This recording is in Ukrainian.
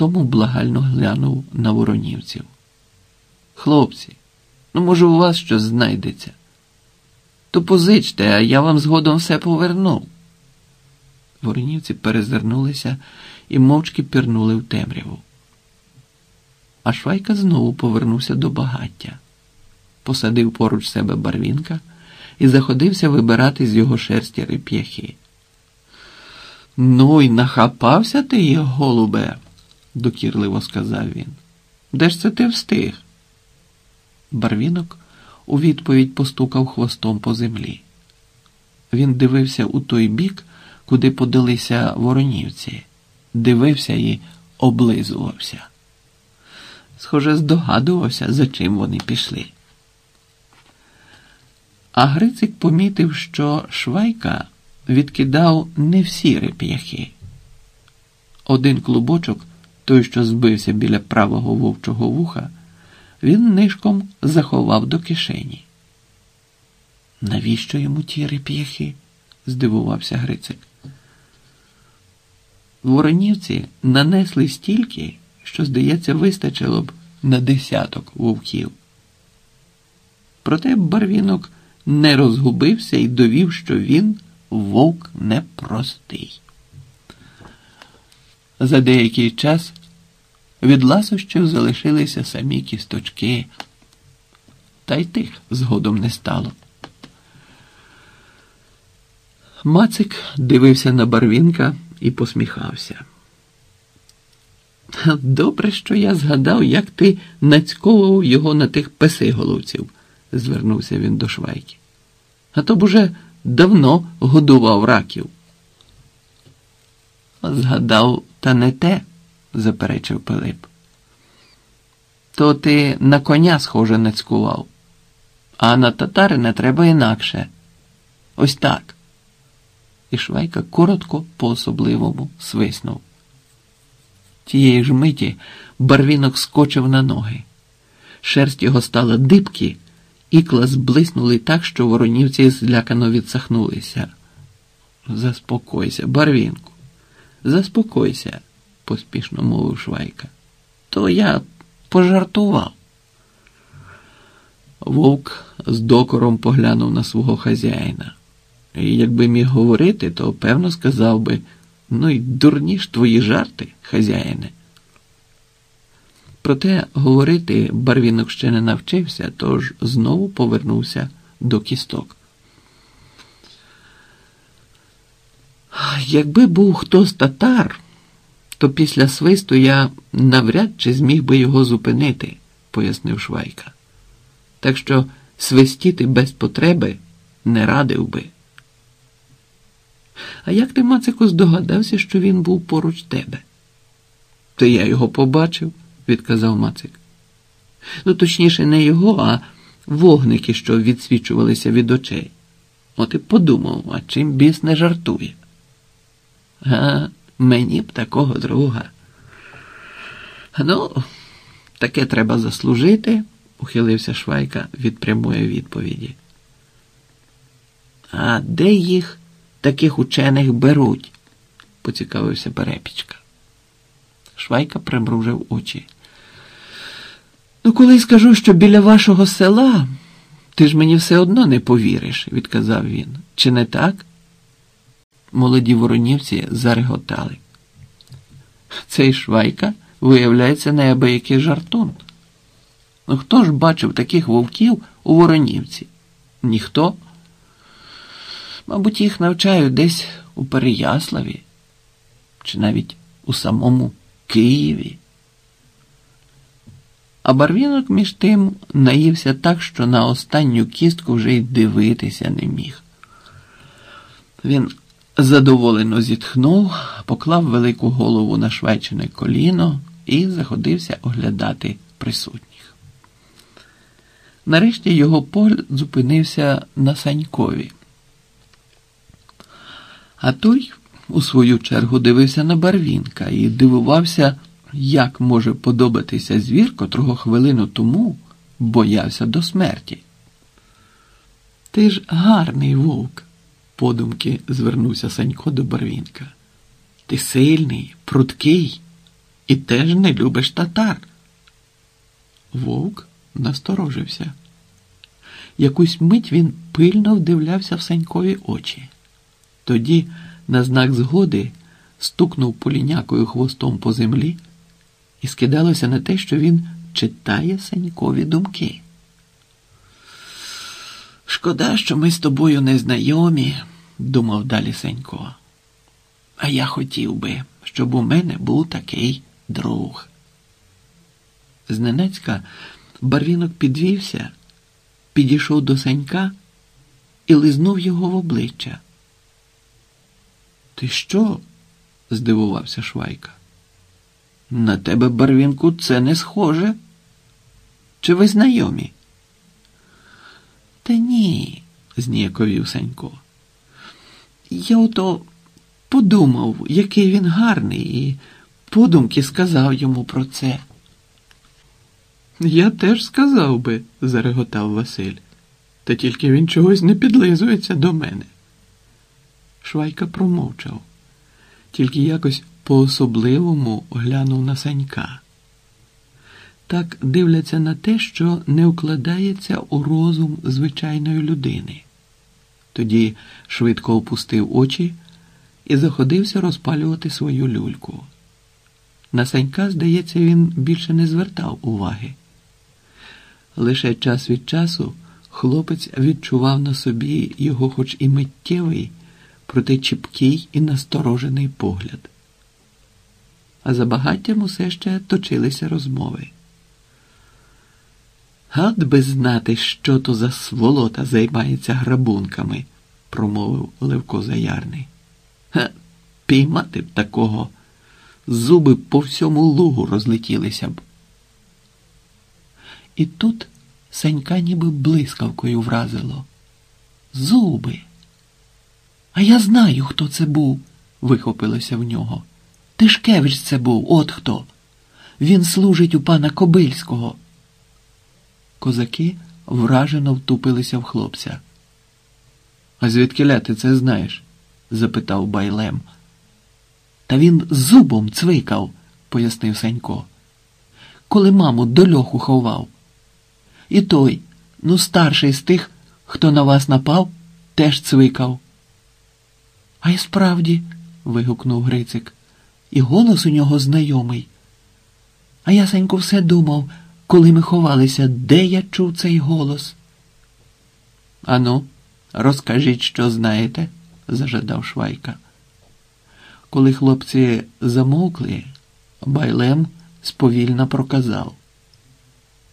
потому благально глянув на воронівців. Хлопці, ну, може, у вас щось знайдеться? То позичте, а я вам згодом все поверну. Воронівці перезирнулися і мовчки пірнули в темряву. А Швайка знову повернувся до багаття, посадив поруч себе барвінка і заходився вибирати з його шерсті реп'яхи. Ну й нахапався ти голубе, докірливо сказав він. Де ж це ти встиг? Барвінок у відповідь постукав хвостом по землі. Він дивився у той бік, куди подалися воронівці, дивився і облизувався. Схоже, здогадувався, за чим вони пішли. А Грицик помітив, що Швайка відкидав не всі реп'яхи. Один клубочок, той, що збився біля правого вовчого вуха, він нишком заховав до кишені. Навіщо йому ті реп'яхи? здивувався Грицик. Воронівці нанесли стільки, що, здається, вистачило б на десяток вовків. Проте барвінок не розгубився і довів, що він вовк непростий. За деякий час від ласощів залишилися самі кісточки, та й тих згодом не стало. Мацик дивився на барвінка і посміхався. Добре, що я згадав, як ти нацьковував його на тих песиголовців, звернувся він до Швайки. А то б уже давно годував раків. Згадав, та не те, заперечив Пилип. То ти на коня, схоже, нацькував, а на татарина треба інакше. Ось так. І Швайка коротко по особливому свиснув. Тієї ж миті барвінок скочив на ноги. Шерсть його стала дибки, ікла зблиснули так, що воронівці злякано відсахнулися. Заспокойся, барвінку, заспокойся, поспішно мовив Швайка. То я пожартував. Вовк з докором поглянув на свого хазяїна. І якби міг говорити, то певно сказав би. Ну й дурні ж твої жарти, хазяїне. Проте говорити барвінок ще не навчився, тож знову повернувся до кісток. Якби був хтось татар, то після свисту я навряд чи зміг би його зупинити, пояснив Швайка. Так що свистіти без потреби не радив би. А як ти, Мацику, здогадався, що він був поруч тебе? То я його побачив, відказав Мацик. Ну, точніше, не його, а вогники, що відсвічувалися від очей. От і подумав, а чим біс не жартує. А мені б такого друга. Ну, таке треба заслужити, ухилився Швайка від прямої відповіді. А де їх? таких учених беруть? поцікавився Перепічка. Швайка примружив очі. Ну, коли скажу, що біля вашого села, ти ж мені все одно не повіриш, відказав він. Чи не так? Молоді воронівці зареготали. Цей Швайка, виявляється, неабиякий жартун. Ну хто ж бачив таких вовків у Воронівці? Ніхто. Мабуть, їх навчають десь у Переяславі чи навіть у самому Києві. А барвінок між тим наївся так, що на останню кістку вже й дивитися не міг. Він задоволено зітхнув, поклав велику голову на швечене коліно і заходився оглядати присутніх. Нарешті його погляд зупинився на Санькові. А той, у свою чергу, дивився на барвінка і дивувався, як може подобатися звір, котрого хвилину тому боявся до смерті. Ти ж гарний вовк, подумки звернувся Санько до барвінка. Ти сильний, пруткий І теж не любиш татар. Вовк насторожився. Якусь мить він пильно вдивлявся в Санькові очі. Тоді, на знак згоди, стукнув полінякою хвостом по землі і скидалося на те, що він читає Санькові думки. Шкода, що ми з тобою не знайомі, думав далі Сенько. А я хотів би, щоб у мене був такий друг. Зненацька барвінок підвівся, підійшов до Санька і лизнув його в обличчя. Ти що? здивувався Швайка. На тебе, барвінку, це не схоже. Чи ви знайомі? Та ні, зніяковів Санько. Я ото подумав, який він гарний, і подумки сказав йому про це. Я теж сказав би, зареготав Василь, та тільки він чогось не підлизується до мене. Швайка промовчав, тільки якось по-особливому глянув на Санька. Так дивляться на те, що не укладається у розум звичайної людини. Тоді швидко опустив очі і заходився розпалювати свою люльку. На Санька, здається, він більше не звертав уваги. Лише час від часу хлопець відчував на собі його, хоч і миттєвий, проте чіпкий і насторожений погляд. А за багаттям усе ще точилися розмови. Гад би знати, що то за сволота займається грабунками, промовив Левко Заярний. Га, піймати б такого, зуби по всьому лугу розлетілися б. І тут Санька ніби блискавкою вразило. Зуби. А я знаю, хто це був, вихопилося в нього. Тишкевич це був, от хто. Він служить у пана Кобильського. Козаки вражено втупилися в хлопця. А звідки ти це знаєш? запитав байлем. Та він зубом цвикав, пояснив Санько. Коли маму до льоху ховав. І той, ну, старший з тих, хто на вас напав, теж цвикав. А й справді, вигукнув Грицик, і голос у нього знайомий. А я, Санько, все думав, коли ми ховалися, де я чув цей голос. Ану, розкажіть, що знаєте, зажадав Швайка. Коли хлопці замовкли, байлем сповільно проказав.